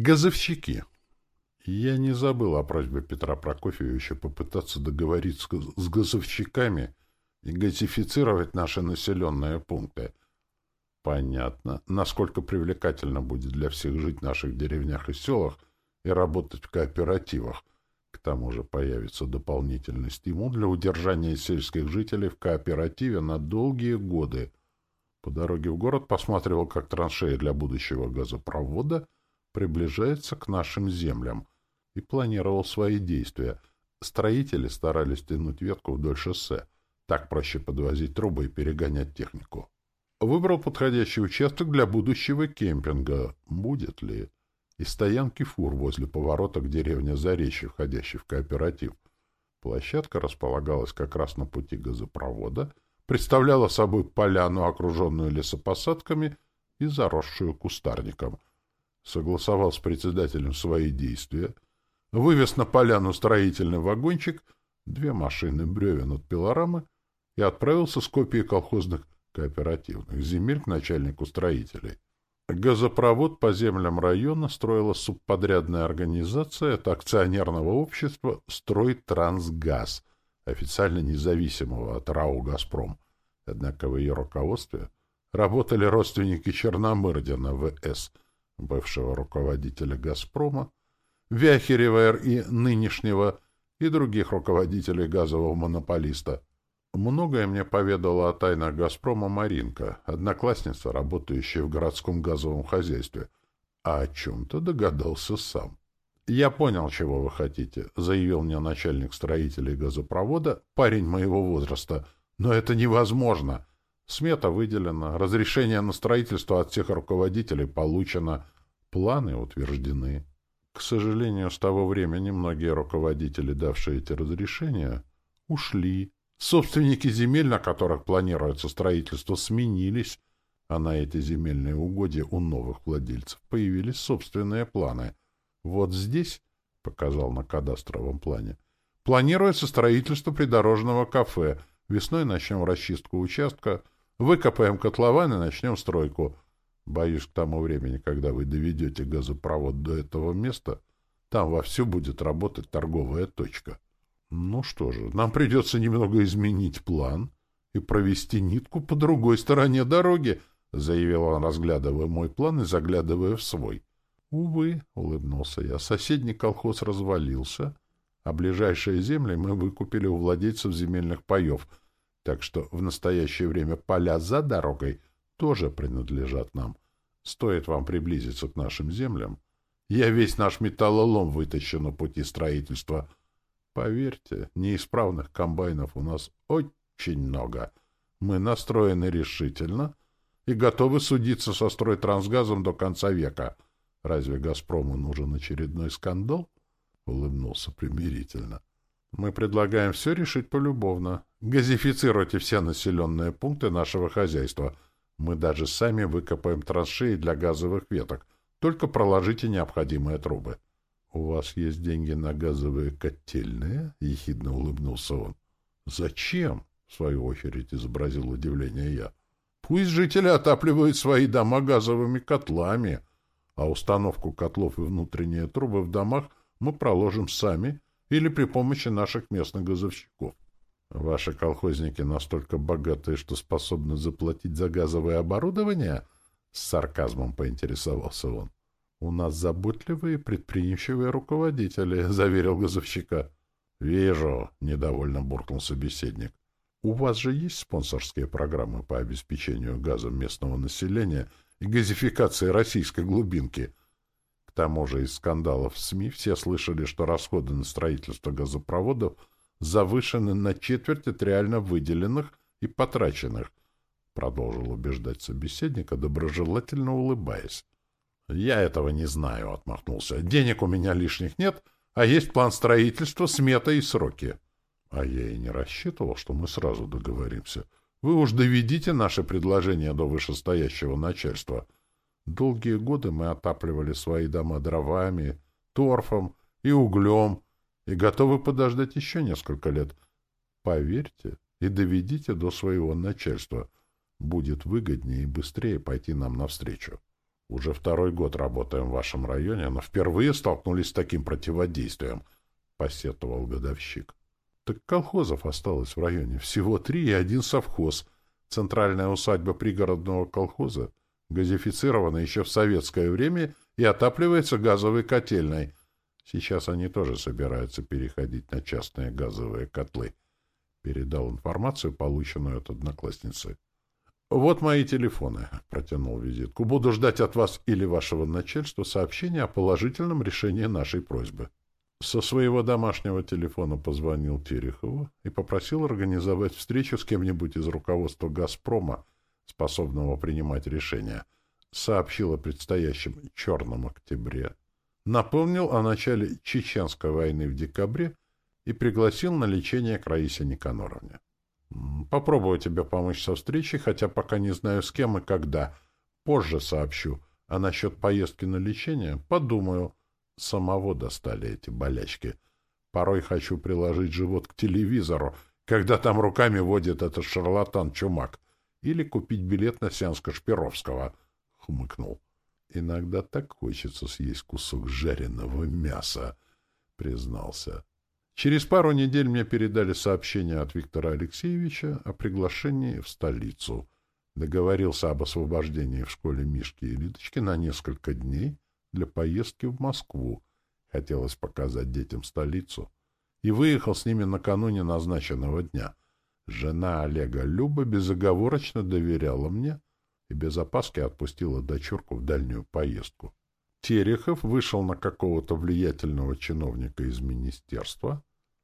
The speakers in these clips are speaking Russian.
Газовщики. Я не забыл о просьбе Петра Прокофьевича попытаться договориться с газовщиками и газифицировать наши населенные пункты. Понятно, насколько привлекательно будет для всех жить в наших деревнях и селах и работать в кооперативах. К тому же появится дополнительный стимул для удержания сельских жителей в кооперативе на долгие годы. По дороге в город посматривал, как траншея для будущего газопровода — приближается к нашим землям, и планировал свои действия. Строители старались тянуть ветку вдоль шоссе. Так проще подвозить трубы и перегонять технику. Выбрал подходящий участок для будущего кемпинга. Будет ли? И стоянки фур возле поворота к деревне Заречье, входящей в кооператив. Площадка располагалась как раз на пути газопровода, представляла собой поляну, окруженную лесопосадками и заросшую кустарником — согласовал с председателем свои действия, вывез на поляну строительный вагончик, две машины бревен от пилорамы и отправился с копией колхозных кооперативных земель к начальнику строителей. Газопровод по землям района строила субподрядная организация от акционерного общества «Стройтрансгаз», официально независимого от РАО «Газпром». Однако в ее руководстве работали родственники Черномырдина В.С., бывшего руководителя «Газпрома», Вяхерева и нынешнего, и других руководителей газового монополиста. Многое мне поведала о тайнах «Газпрома» Маринка, одноклассница, работающая в городском газовом хозяйстве, а о чем-то догадался сам. «Я понял, чего вы хотите», — заявил мне начальник строителей газопровода, парень моего возраста. «Но это невозможно. Смета выделена, разрешение на строительство от всех руководителей получено, планы утверждены. К сожалению, с того времени многие руководители, давшие эти разрешения, ушли. Собственники земель, на которых планируется строительство, сменились, а на эти земельные угодья у новых владельцев появились собственные планы. Вот здесь, — показал на кадастровом плане, — планируется строительство придорожного кафе. Весной начнем расчистку участка — Выкопаем котлован и начнем стройку. Боюсь, к тому времени, когда вы доведете газопровод до этого места, там вовсю будет работать торговая точка. Ну что же, нам придется немного изменить план и провести нитку по другой стороне дороги, — заявил он, разглядывая мой план и заглядывая в свой. — Увы, — улыбнулся я, — соседний колхоз развалился, а ближайшие земли мы выкупили у владельцев земельных паев — так что в настоящее время поля за дорогой тоже принадлежат нам. Стоит вам приблизиться к нашим землям, я весь наш металлолом вытащу на пути строительства. Поверьте, неисправных комбайнов у нас очень много. Мы настроены решительно и готовы судиться со стройтрансгазом до конца века. Разве «Газпрому» нужен очередной скандал? Улыбнулся примирительно. Мы предлагаем все решить полюбовно. Газифицируйте все населенные пункты нашего хозяйства. Мы даже сами выкопаем траншеи для газовых веток. Только проложите необходимые трубы. — У вас есть деньги на газовые котельные? — ехидно улыбнулся он. — Зачем? — в свою очередь изобразил удивление я. — Пусть жители отапливают свои дома газовыми котлами, а установку котлов и внутренние трубы в домах мы проложим сами — или при помощи наших местных газовщиков. Ваши колхозники настолько богатые, что способны заплатить за газовое оборудование? С сарказмом поинтересовался он. У нас заботливые предприимчивые руководители, заверил газовщика. Вижу, недовольно буркнул собеседник. У вас же есть спонсорские программы по обеспечению газом местного населения и газификации российской глубинки? тому же из скандалов в СМИ все слышали, что расходы на строительство газопроводов завышены на четверть от реально выделенных и потраченных, продолжил убеждать собеседника, доброжелательно улыбаясь. «Я этого не знаю», — отмахнулся. «Денег у меня лишних нет, а есть план строительства, смета и сроки». «А я и не рассчитывал, что мы сразу договоримся. Вы уж доведите наше предложение до вышестоящего начальства». Долгие годы мы отапливали свои дома дровами, торфом и углем, и готовы подождать еще несколько лет. Поверьте и доведите до своего начальства. Будет выгоднее и быстрее пойти нам навстречу. Уже второй год работаем в вашем районе, но впервые столкнулись с таким противодействием, — посетовал годовщик. Так колхозов осталось в районе всего три и один совхоз. Центральная усадьба пригородного колхоза газифицирована еще в советское время и отапливается газовой котельной. Сейчас они тоже собираются переходить на частные газовые котлы. Передал информацию, полученную от одноклассницы. «Вот мои телефоны», — протянул визитку. «Буду ждать от вас или вашего начальства сообщения о положительном решении нашей просьбы». Со своего домашнего телефона позвонил Терехову и попросил организовать встречу с кем-нибудь из руководства «Газпрома», способного принимать решения. Сообщил о предстоящем «Черном октябре». Напомнил о начале Чеченской войны в декабре и пригласил на лечение к Раисе Никаноровне. Попробую тебе помочь со встречей, хотя пока не знаю с кем и когда. Позже сообщу. А насчет поездки на лечение подумаю. Самого достали эти болячки. Порой хочу приложить живот к телевизору, когда там руками водит этот шарлатан-чумак. Или купить билет на сеанс Кашпировского. Хмыкнул. Иногда так хочется съесть кусок жареного мяса, признался. Через пару недель мне передали сообщение от Виктора Алексеевича о приглашении в столицу. Договорился об освобождении в школе Мишки и Лидочки на несколько дней для поездки в Москву. Хотелось показать детям столицу. И выехал с ними накануне назначенного дня. Жена Олега Люба безоговорочно доверяла мне и без опаски отпустила дочурку в дальнюю поездку. Терехов вышел на какого-то влиятельного чиновника из министерства,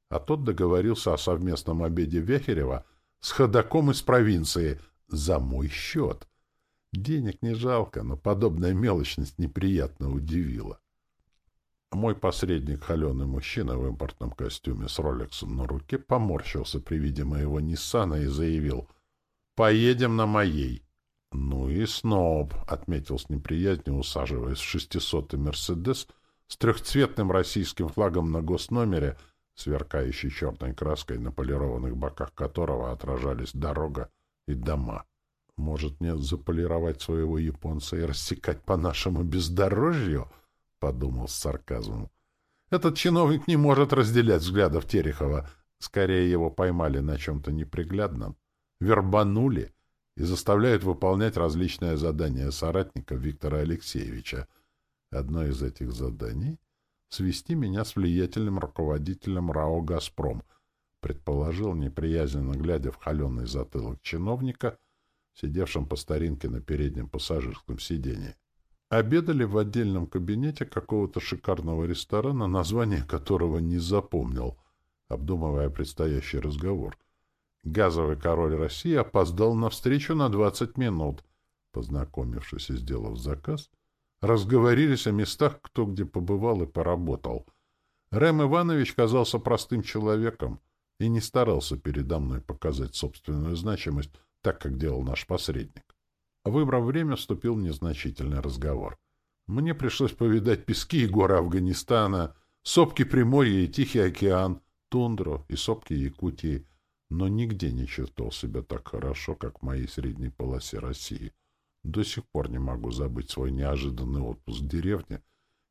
а тот договорился о совместном обеде Вехерева с ходаком из провинции за мой счет. Денег не жалко, но подобная мелочность неприятно удивила. Мой посредник, холеный мужчина в импортном костюме с ролексом на руке, поморщился при виде моего Ниссана и заявил «Поедем на моей». «Ну и сноб», — отметил с неприязнью, усаживаясь в шестисотый «Мерседес» с трехцветным российским флагом на госномере — сверкающий черной краской, на полированных боках которого отражались дорога и дома. Может, мне заполировать своего японца и рассекать по нашему бездорожью? — подумал с сарказмом. Этот чиновник не может разделять взглядов Терехова. Скорее, его поймали на чем-то неприглядном, вербанули и заставляют выполнять различные задания соратников Виктора Алексеевича. Одно из этих заданий свести меня с влиятельным руководителем РАО «Газпром», предположил, неприязненно глядя в холеный затылок чиновника, сидевшим по старинке на переднем пассажирском сиденье. Обедали в отдельном кабинете какого-то шикарного ресторана, название которого не запомнил, обдумывая предстоящий разговор. Газовый король России опоздал на встречу на двадцать минут. Познакомившись и сделав заказ, — Разговорились о местах, кто где побывал и поработал. Рэм Иванович казался простым человеком и не старался передо мной показать собственную значимость, так как делал наш посредник. Выбрав время, вступил в незначительный разговор. Мне пришлось повидать пески и горы Афганистана, сопки Приморья и Тихий океан, тундру и сопки Якутии, но нигде не чувствовал себя так хорошо, как в моей средней полосе России — до сих пор не могу забыть свой неожиданный отпуск в деревне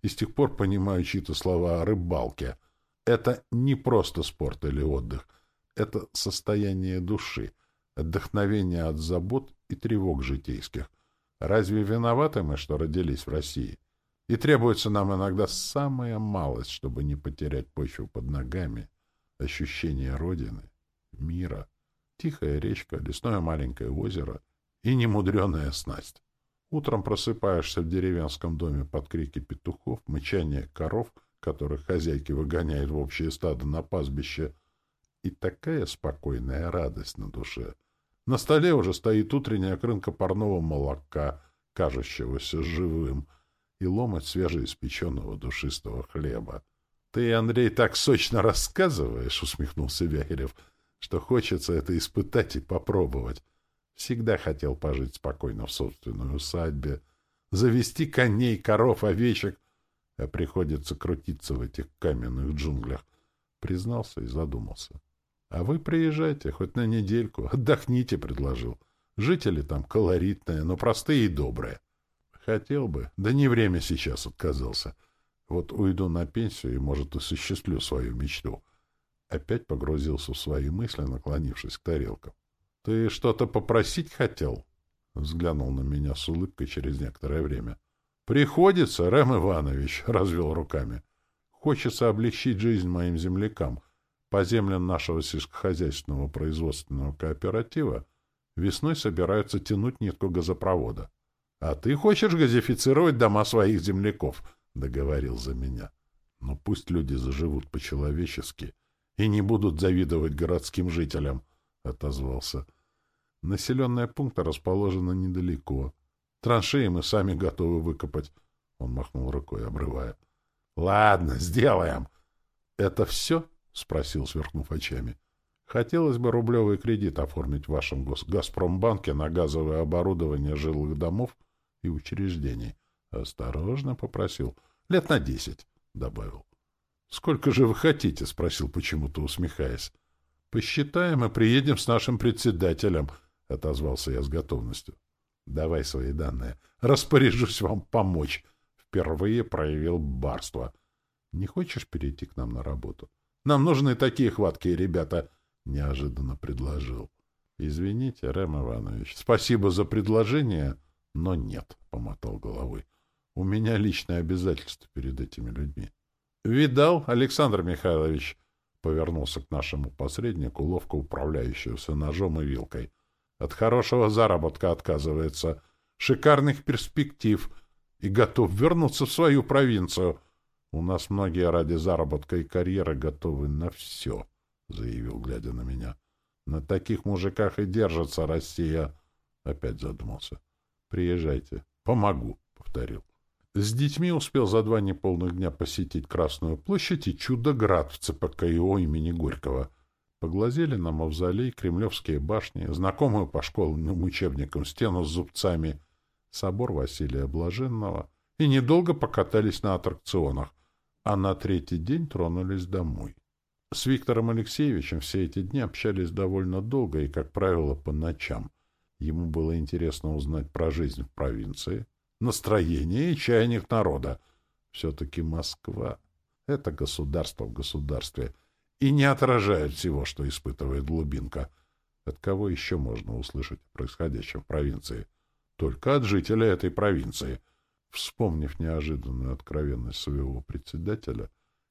и с тех пор понимаю чьи-то слова о рыбалке. Это не просто спорт или отдых. Это состояние души, отдохновение от забот и тревог житейских. Разве виноваты мы, что родились в России? И требуется нам иногда самая малость, чтобы не потерять почву под ногами, ощущение Родины, мира, тихая речка, лесное маленькое озеро — и немудреная снасть. Утром просыпаешься в деревенском доме под крики петухов, мычание коров, которых хозяйки выгоняют в общее стадо на пастбище, и такая спокойная радость на душе. На столе уже стоит утренняя крынка парного молока, кажущегося живым, и ломоть свежеиспеченного душистого хлеба. — Ты, Андрей, так сочно рассказываешь, — усмехнулся Вяхерев, — что хочется это испытать и попробовать. Всегда хотел пожить спокойно в собственной усадьбе, завести коней, коров, овечек, а приходится крутиться в этих каменных джунглях. Признался и задумался. — А вы приезжайте, хоть на недельку, отдохните, — предложил. Жители там колоритные, но простые и добрые. — Хотел бы, да не время сейчас отказался. Вот уйду на пенсию и, может, осуществлю свою мечту. Опять погрузился в свои мысли, наклонившись к тарелкам. — Ты что-то попросить хотел? — взглянул на меня с улыбкой через некоторое время. — Приходится, Рэм Иванович, — развел руками. — Хочется облегчить жизнь моим землякам. По землям нашего сельскохозяйственного производственного кооператива весной собираются тянуть нитку газопровода. — А ты хочешь газифицировать дома своих земляков? — договорил за меня. — Но пусть люди заживут по-человечески и не будут завидовать городским жителям, — отозвался. Населенные пункты расположены недалеко. Траншеи мы сами готовы выкопать. Он махнул рукой, обрывая. — Ладно, сделаем. — Это все? — спросил, сверкнув очами. — Хотелось бы рублевый кредит оформить в вашем Газпромбанке на газовое оборудование жилых домов и учреждений. Осторожно попросил. — Лет на десять, — добавил. — Сколько же вы хотите? — спросил, почему-то усмехаясь. — Посчитаем и приедем с нашим председателем, — отозвался я с готовностью. — Давай свои данные. Распоряжусь вам помочь. Впервые проявил барство. Не хочешь перейти к нам на работу? Нам нужны такие хваткие ребята, — неожиданно предложил. — Извините, Рэм Иванович, спасибо за предложение, но нет, — помотал головой. У меня личное обязательство перед этими людьми. — Видал, Александр Михайлович? — повернулся к нашему посреднику, ловко управляющегося ножом и вилкой. — От хорошего заработка отказывается, шикарных перспектив и готов вернуться в свою провинцию. У нас многие ради заработка и карьеры готовы на все, — заявил, глядя на меня. — На таких мужиках и держится Россия. Опять задумался. — Приезжайте. — Помогу, — повторил. С детьми успел за два неполных дня посетить Красную площадь и Чудо-град в ЦПКИО имени Горького. Поглазели на мавзолей, кремлевские башни, знакомую по школьным учебникам стену с зубцами, собор Василия Блаженного и недолго покатались на аттракционах, а на третий день тронулись домой. С Виктором Алексеевичем все эти дни общались довольно долго и, как правило, по ночам. Ему было интересно узнать про жизнь в провинции, настроение и чаяниях народа. Все-таки Москва — это государство в государстве и не отражает всего, что испытывает глубинка. От кого еще можно услышать о происходящем в провинции? Только от жителя этой провинции. Вспомнив неожиданную откровенность своего председателя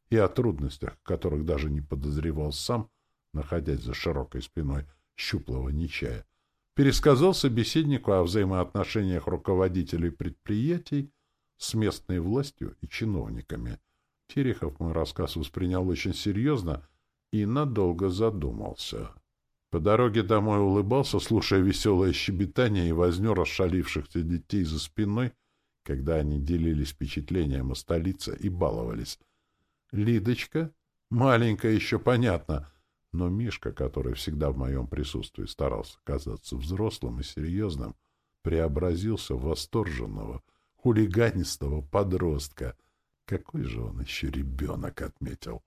и о трудностях, которых даже не подозревал сам, находясь за широкой спиной щуплого Нечая, пересказал собеседнику о взаимоотношениях руководителей предприятий с местной властью и чиновниками. Терехов мой рассказ воспринял очень серьезно и надолго задумался. По дороге домой улыбался, слушая веселое щебетание и возню расшалившихся детей за спиной, когда они делились впечатлением о столице и баловались. Лидочка, маленькая еще понятно, но Мишка, который всегда в моем присутствии старался казаться взрослым и серьезным, преобразился в восторженного, хулиганистого подростка. Какой же он еще ребенок, отметил.